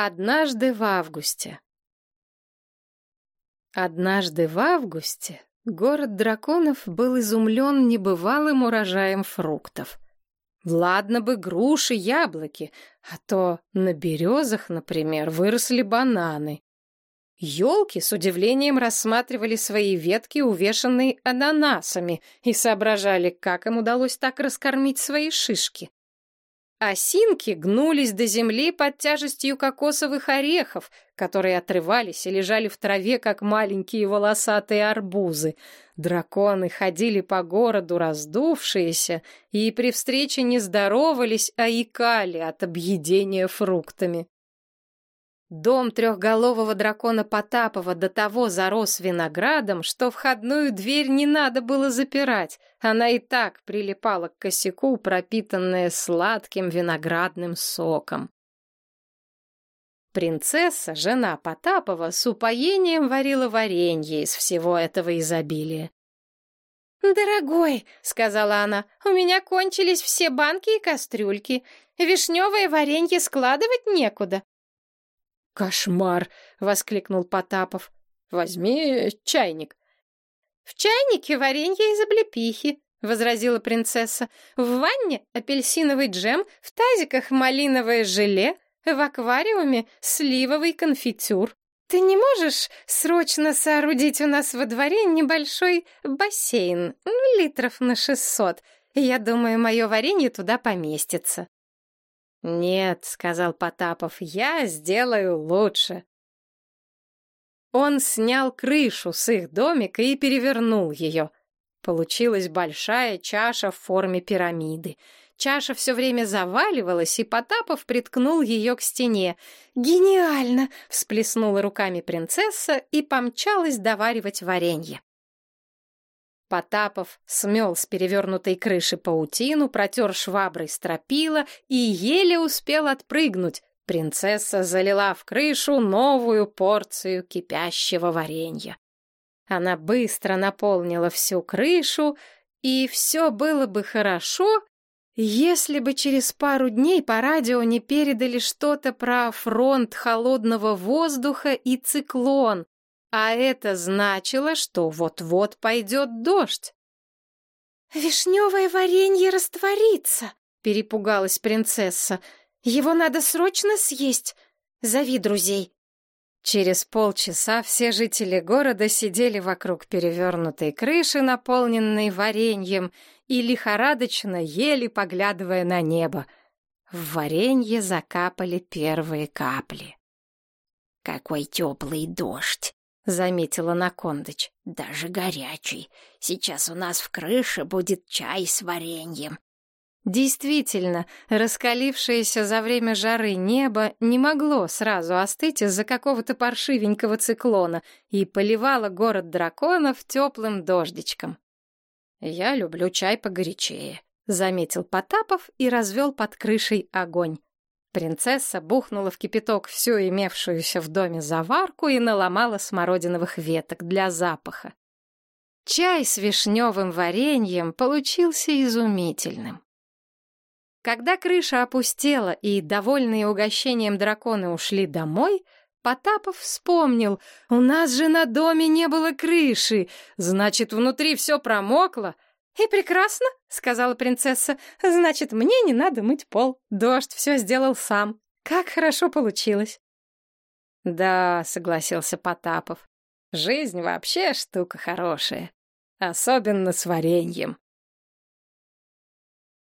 Однажды в августе. Однажды в августе город драконов был изумлен небывалым урожаем фруктов. Ладно бы груши, яблоки, а то на березах, например, выросли бананы. Ёлки с удивлением рассматривали свои ветки, увешанные ананасами, и соображали, как им удалось так раскормить свои шишки. Осинки гнулись до земли под тяжестью кокосовых орехов, которые отрывались и лежали в траве, как маленькие волосатые арбузы. Драконы ходили по городу раздувшиеся и при встрече не здоровались, а икали от объедения фруктами. Дом трехголового дракона Потапова до того зарос виноградом, что входную дверь не надо было запирать. Она и так прилипала к косяку, пропитанная сладким виноградным соком. Принцесса, жена Потапова, с упоением варила варенье из всего этого изобилия. «Дорогой», — сказала она, — «у меня кончились все банки и кастрюльки. Вишневое варенье складывать некуда. «Кошмар!» — воскликнул Потапов. «Возьми чайник». «В чайнике варенье из облепихи», — возразила принцесса. «В ванне апельсиновый джем, в тазиках малиновое желе, в аквариуме сливовый конфитюр. Ты не можешь срочно соорудить у нас во дворе небольшой бассейн, литров на шестьсот? Я думаю, мое варенье туда поместится». «Нет», — сказал Потапов, — «я сделаю лучше». Он снял крышу с их домика и перевернул ее. Получилась большая чаша в форме пирамиды. Чаша все время заваливалась, и Потапов приткнул ее к стене. «Гениально!» — всплеснула руками принцесса и помчалась доваривать варенье. Потапов смел с перевернутой крыши паутину, протер шваброй стропила и еле успел отпрыгнуть. Принцесса залила в крышу новую порцию кипящего варенья. Она быстро наполнила всю крышу, и все было бы хорошо, если бы через пару дней по радио не передали что-то про фронт холодного воздуха и циклон, а это значило, что вот-вот пойдет дождь. «Вишневое варенье растворится!» — перепугалась принцесса. «Его надо срочно съесть! Зови друзей!» Через полчаса все жители города сидели вокруг перевернутой крыши, наполненной вареньем, и лихорадочно ели, поглядывая на небо. В варенье закапали первые капли. «Какой теплый дождь!» Заметила Накондыч. Даже горячий. Сейчас у нас в крыше будет чай с вареньем. Действительно, раскалившееся за время жары небо не могло сразу остыть из-за какого-то паршивенького циклона и поливало город драконов теплым дождичком. «Я люблю чай погорячее», — заметил Потапов и развел под крышей огонь. Принцесса бухнула в кипяток всю имевшуюся в доме заварку и наломала смородиновых веток для запаха. Чай с вишневым вареньем получился изумительным. Когда крыша опустела и, довольные угощением драконы, ушли домой, Потапов вспомнил, у нас же на доме не было крыши, значит, внутри все промокло — «И прекрасно», — сказала принцесса. «Значит, мне не надо мыть пол. Дождь все сделал сам. Как хорошо получилось». «Да», — согласился Потапов. «Жизнь вообще штука хорошая. Особенно с вареньем».